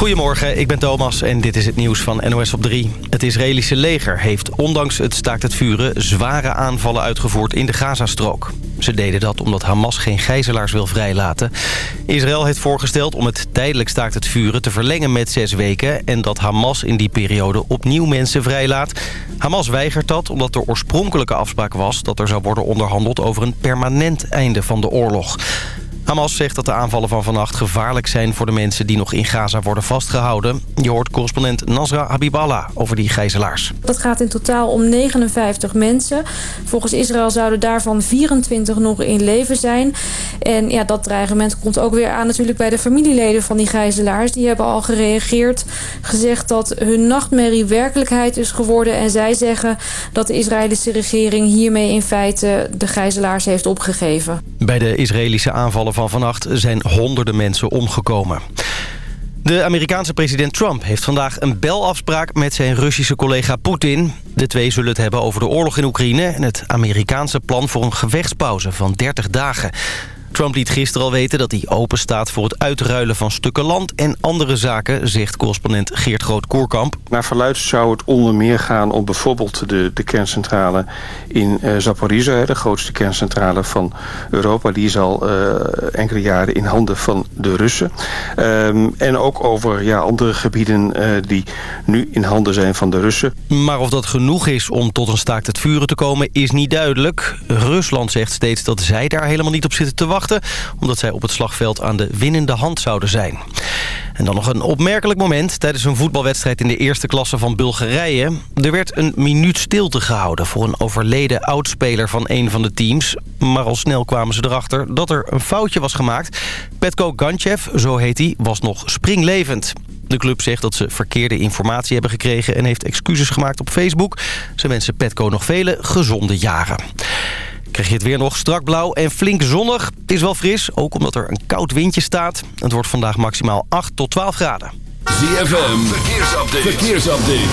Goedemorgen, ik ben Thomas en dit is het nieuws van NOS op 3. Het Israëlische leger heeft ondanks het staakt het vuren... zware aanvallen uitgevoerd in de Gazastrook. Ze deden dat omdat Hamas geen gijzelaars wil vrijlaten. Israël heeft voorgesteld om het tijdelijk staakt het vuren te verlengen met zes weken... en dat Hamas in die periode opnieuw mensen vrijlaat. Hamas weigert dat omdat de oorspronkelijke afspraak was... dat er zou worden onderhandeld over een permanent einde van de oorlog. Hamas zegt dat de aanvallen van vannacht gevaarlijk zijn voor de mensen die nog in Gaza worden vastgehouden. Je hoort correspondent Nasra Habiballah over die gijzelaars. Dat gaat in totaal om 59 mensen. Volgens Israël zouden daarvan 24 nog in leven zijn. En ja, dat dreigement komt ook weer aan natuurlijk bij de familieleden van die gijzelaars. Die hebben al gereageerd, gezegd dat hun nachtmerrie werkelijkheid is geworden. En zij zeggen dat de Israëlische regering hiermee in feite de gijzelaars heeft opgegeven. Bij de Israëlische aanvallen van vannacht zijn honderden mensen omgekomen. De Amerikaanse president Trump heeft vandaag een belafspraak met zijn Russische collega Poetin. De twee zullen het hebben over de oorlog in Oekraïne... en het Amerikaanse plan voor een gevechtspauze van 30 dagen. Trump liet gisteren al weten dat hij open staat voor het uitruilen van stukken land en andere zaken, zegt correspondent Geert Groot-Koerkamp. Naar verluid zou het onder meer gaan om bijvoorbeeld de, de kerncentrale in uh, Zaporizhia, de grootste kerncentrale van Europa. Die is al uh, enkele jaren in handen van de Russen. Um, en ook over ja, andere gebieden uh, die nu in handen zijn van de Russen. Maar of dat genoeg is om tot een staakt het vuren te komen is niet duidelijk. Rusland zegt steeds dat zij daar helemaal niet op zitten te wachten omdat zij op het slagveld aan de winnende hand zouden zijn. En dan nog een opmerkelijk moment tijdens een voetbalwedstrijd in de eerste klasse van Bulgarije. Er werd een minuut stilte gehouden voor een overleden oudspeler van een van de teams. Maar al snel kwamen ze erachter dat er een foutje was gemaakt. Petko Gantjev, zo heet hij, was nog springlevend. De club zegt dat ze verkeerde informatie hebben gekregen... en heeft excuses gemaakt op Facebook. Ze wensen Petko nog vele gezonde jaren. Krijg je het weer nog strak blauw en flink zonnig. Het is wel fris, ook omdat er een koud windje staat. Het wordt vandaag maximaal 8 tot 12 graden. ZFM, verkeersupdate. verkeersupdate.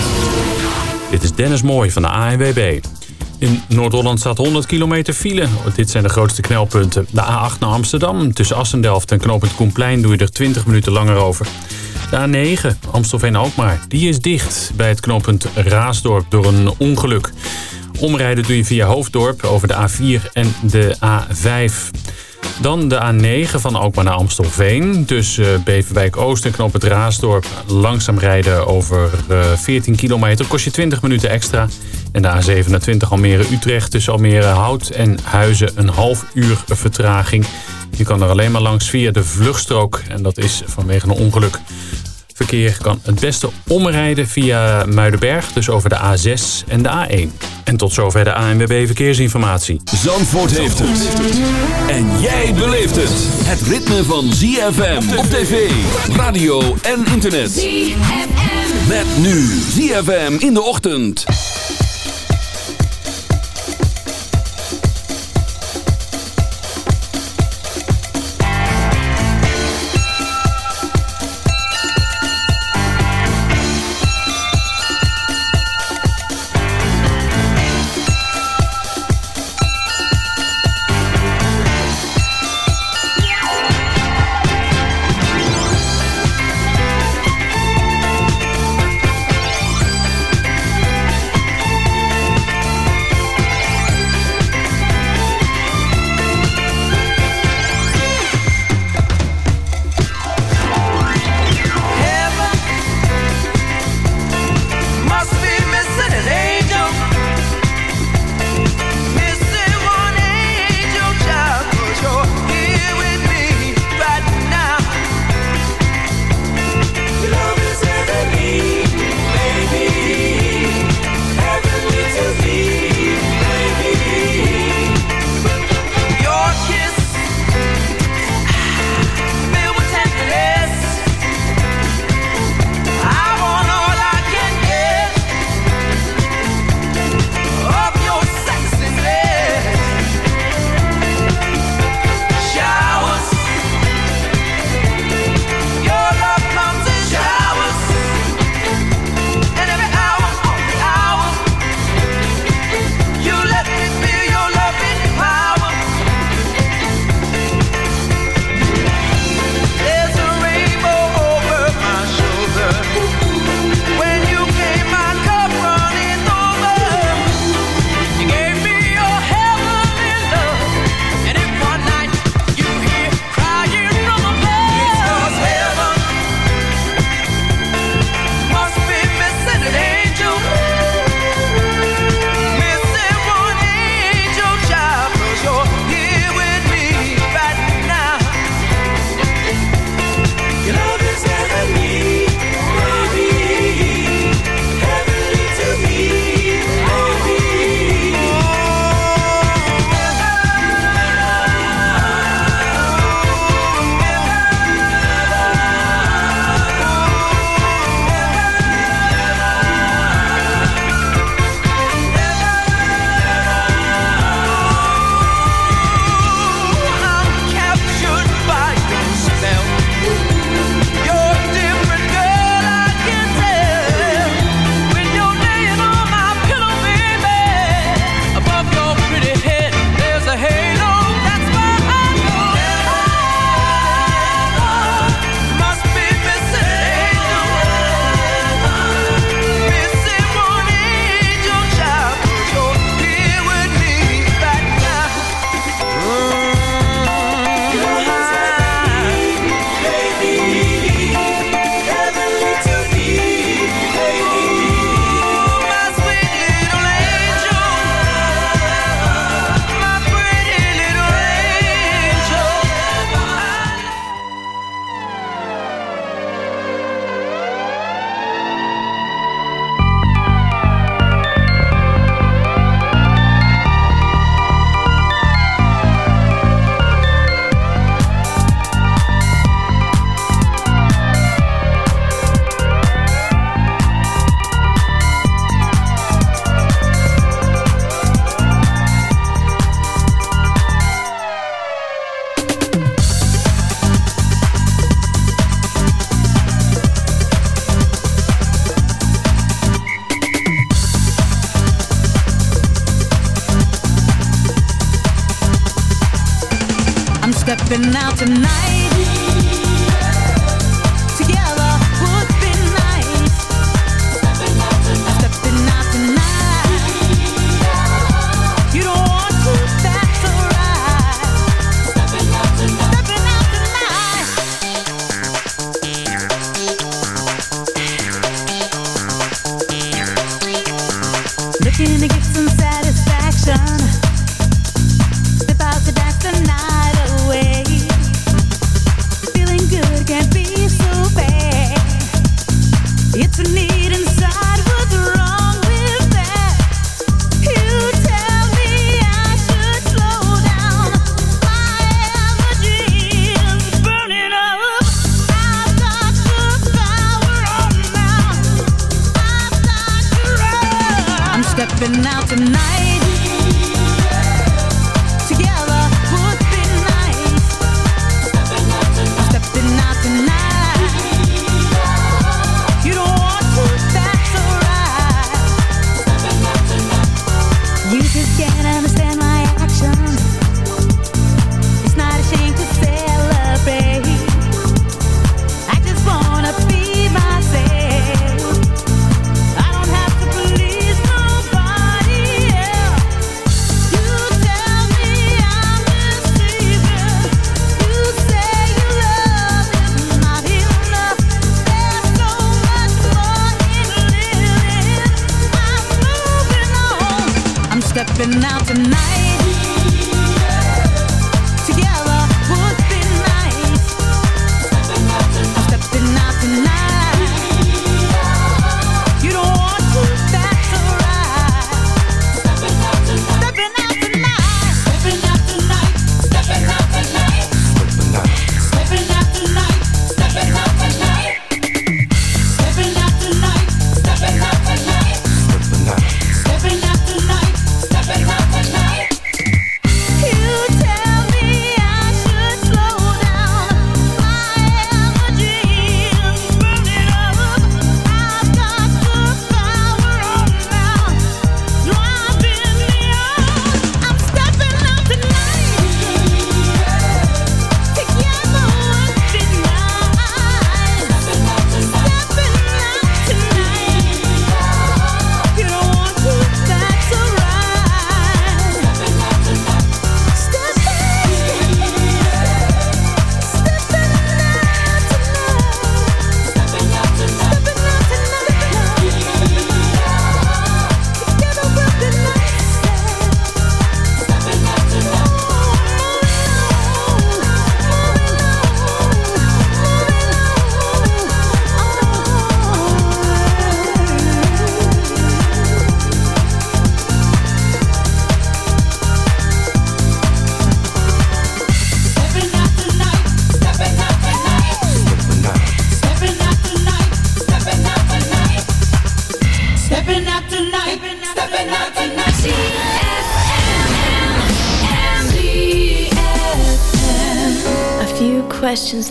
Dit is Dennis Mooij van de ANWB. In Noord-Holland staat 100 kilometer file. Dit zijn de grootste knelpunten. De A8 naar Amsterdam. Tussen Assendelft en knooppunt Koenplein doe je er 20 minuten langer over. De A9, Amstelveen-Alkmaar, die is dicht bij het knooppunt Raasdorp door een ongeluk. Omrijden doe je via Hoofddorp over de A4 en de A5. Dan de A9 van Alkmaar naar Amstelveen. Tussen Beverwijk Oost en Knoop het Raasdorp. Langzaam rijden over 14 eh, kilometer. Kost je 20 minuten extra. En de A27 Almere-Utrecht tussen Almere-Hout en Huizen een half uur vertraging. Je kan er alleen maar langs via de vluchtstrook. En dat is vanwege een ongeluk. Verkeer kan het beste omrijden via Muidenberg, dus over de A6 en de A1. En tot zover de ANWB Verkeersinformatie. Zandvoort heeft het. En jij beleeft het. Het ritme van ZFM op tv, radio en internet. ZFM. Met nu ZFM in de ochtend.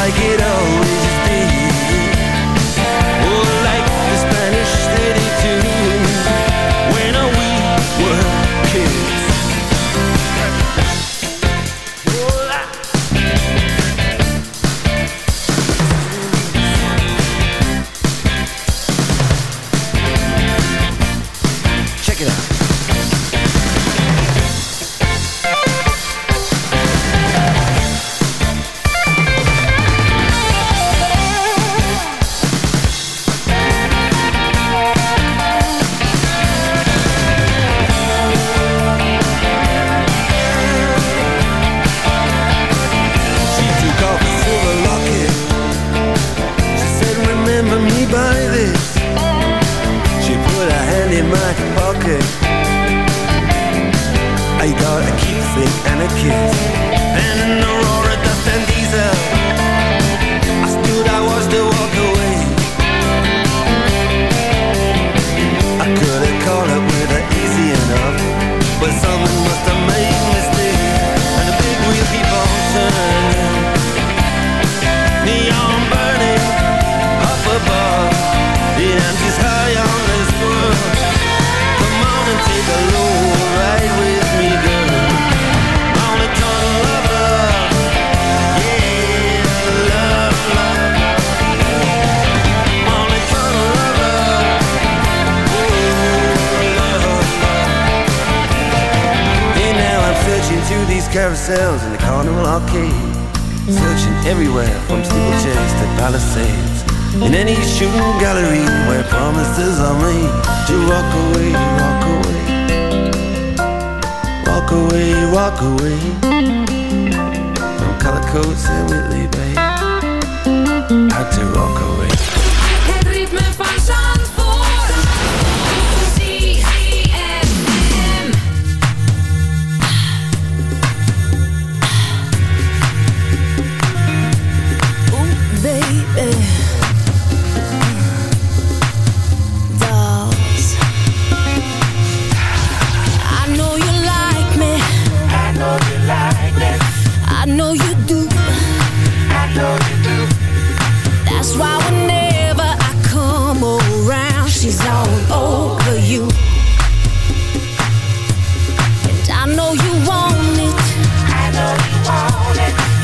like it all. dream where promises are made to walk away, walk away, walk away, walk away from color coats and Whitley Bay. Had to walk away.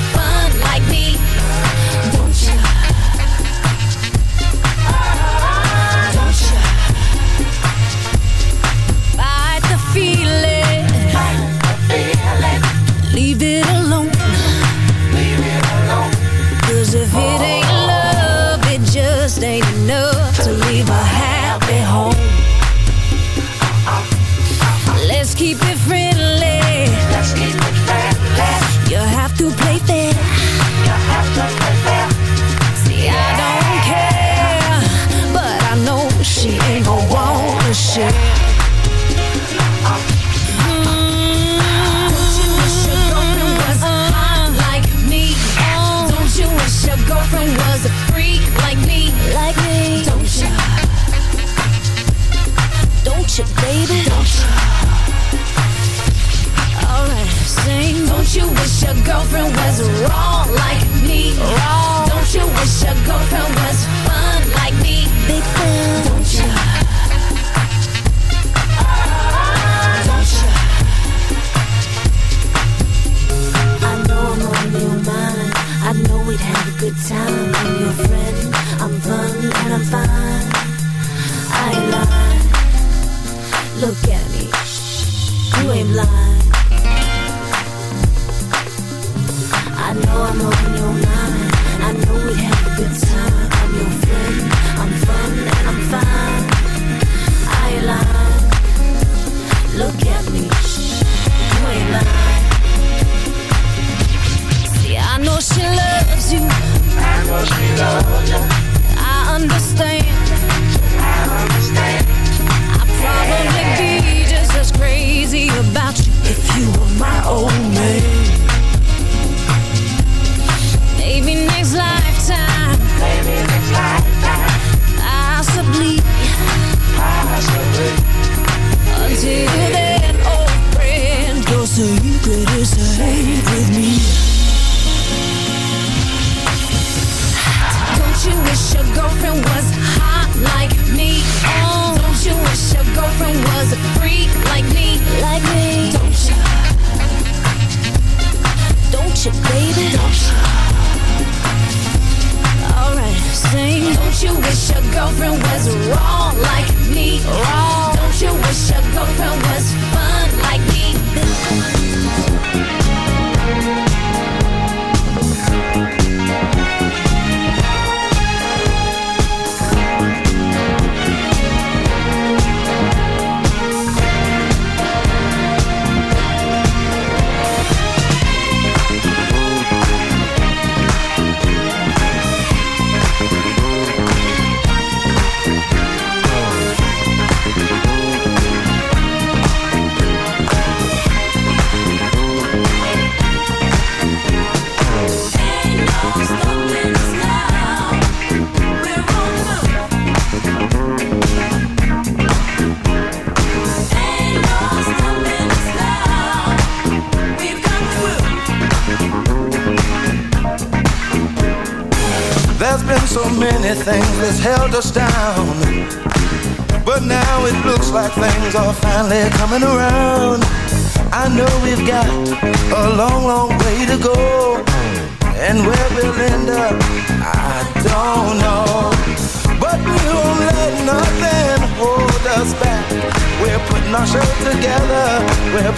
different way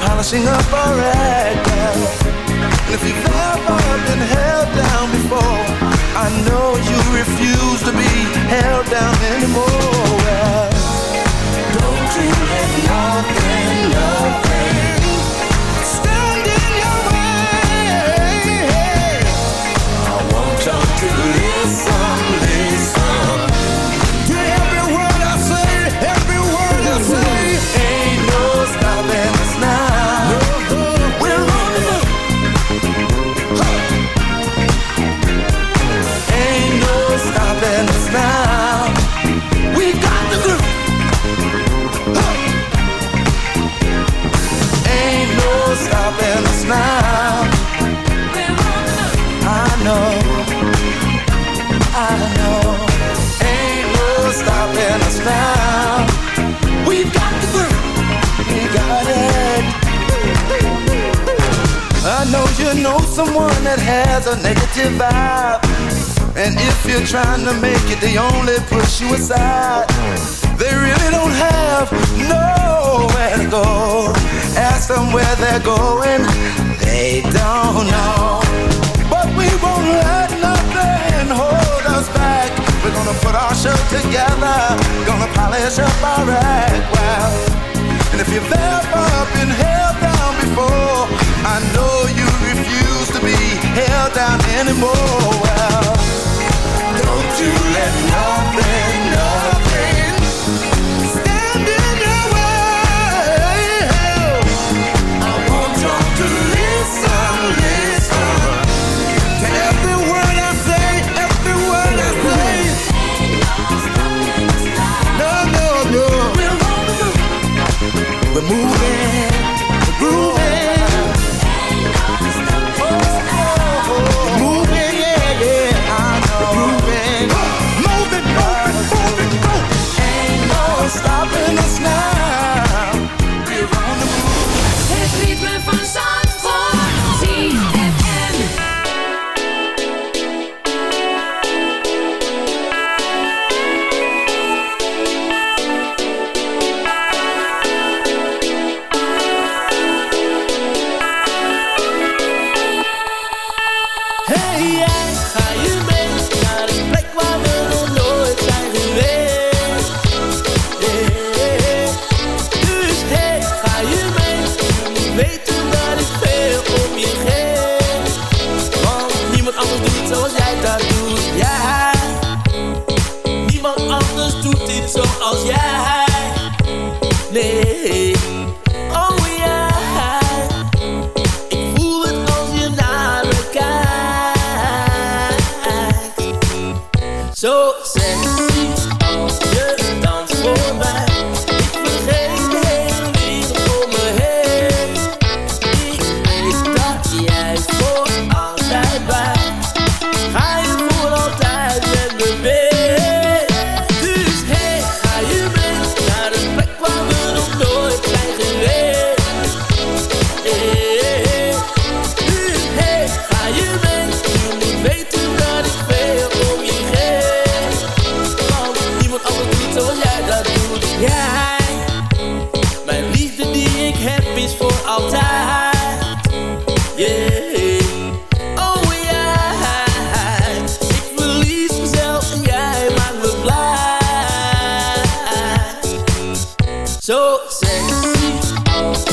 polishing up our act And if you've ever been held down before I know you refuse to be held down anymore well, Zo sexy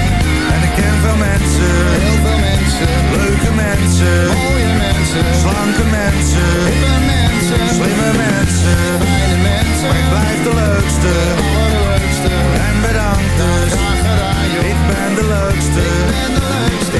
Ik ken veel mensen, heel veel mensen, leuke mensen, mooie mensen, slanke mensen, hippe mensen, slimme mensen, fijne mensen. Maar ik blijf de leukste, allerleukste. En bedankt dus, graag gedaan joh. Ik ben de leukste, ik ben de leukste.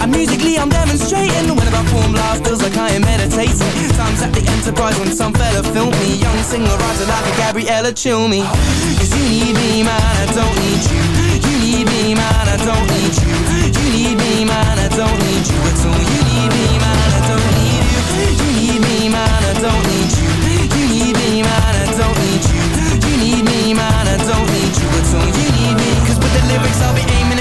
And musically I'm demonstrating When I perform live feels like I am meditating. Times at the Enterprise when some fella filmed me. Young singer writer like a Gabriella Cilmi. Cause you need me man, I don't need you. You need me man, I don't need you. You need me man, I don't need you at all. You need me man, I don't need you. You need me man, I don't need you. You need me man, I don't need you. You need me man, I don't need you at all. You need me Cause with the lyrics I'll be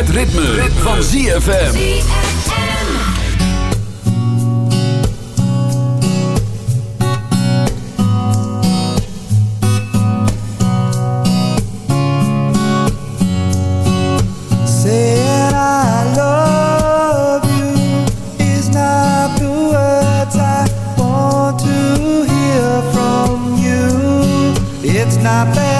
Het van ZFM. papel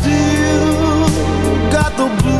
still got the blues.